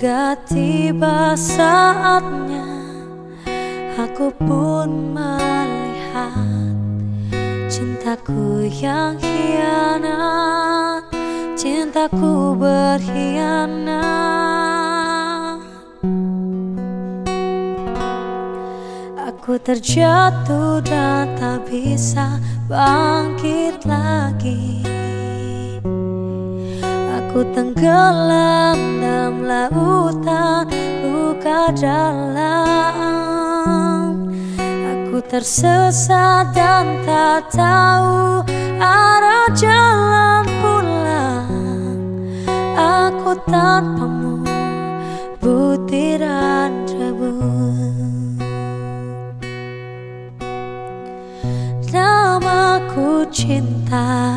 Hingga tiba saatnya Aku pun melihat Cintaku yang hianat Cintaku berkhianat. Aku terjatuh dan tak bisa bangkit lagi Aku tenggelam dalam lautan luka dalam. Aku tersesat dan tak tahu arah jalan pulang. Aku tanpamu butiran debu Namaku cinta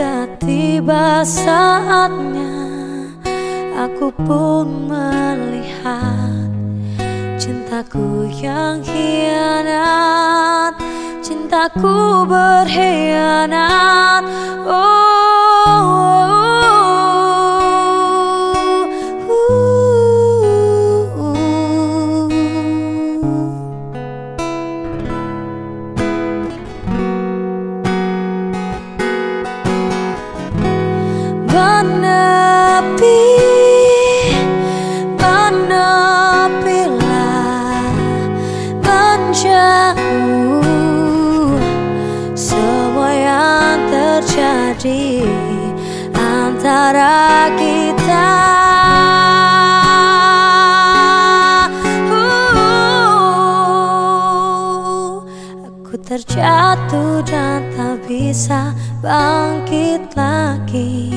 Hingga tiba saatnya Aku pun melihat Cintaku yang hianat Cintaku berkhianat. Oh, oh, oh, terjatuh dan tak bisa bangkit lagi.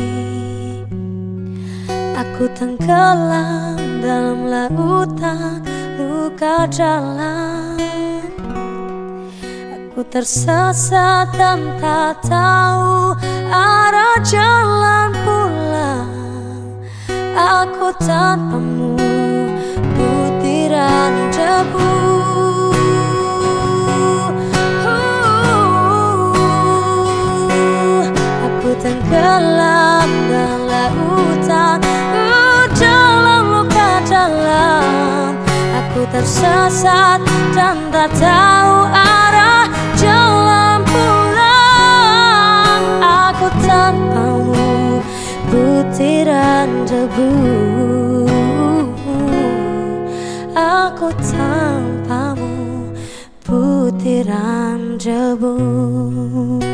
Aku tenggelam dalam lautan luka dalam. Aku tersesat dan tak tahu arah jalan pulang. Aku tanpamu butiran debu tenggelam dalam lautan uh, Dalam luka dalam Aku tersesat dan tak tahu arah jalan pulang. Aku tanpamu butiran debu. Aku tanpamu butiran debu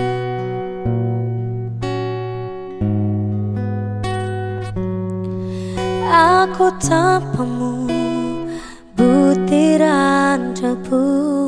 Aku tanpamu butiran debu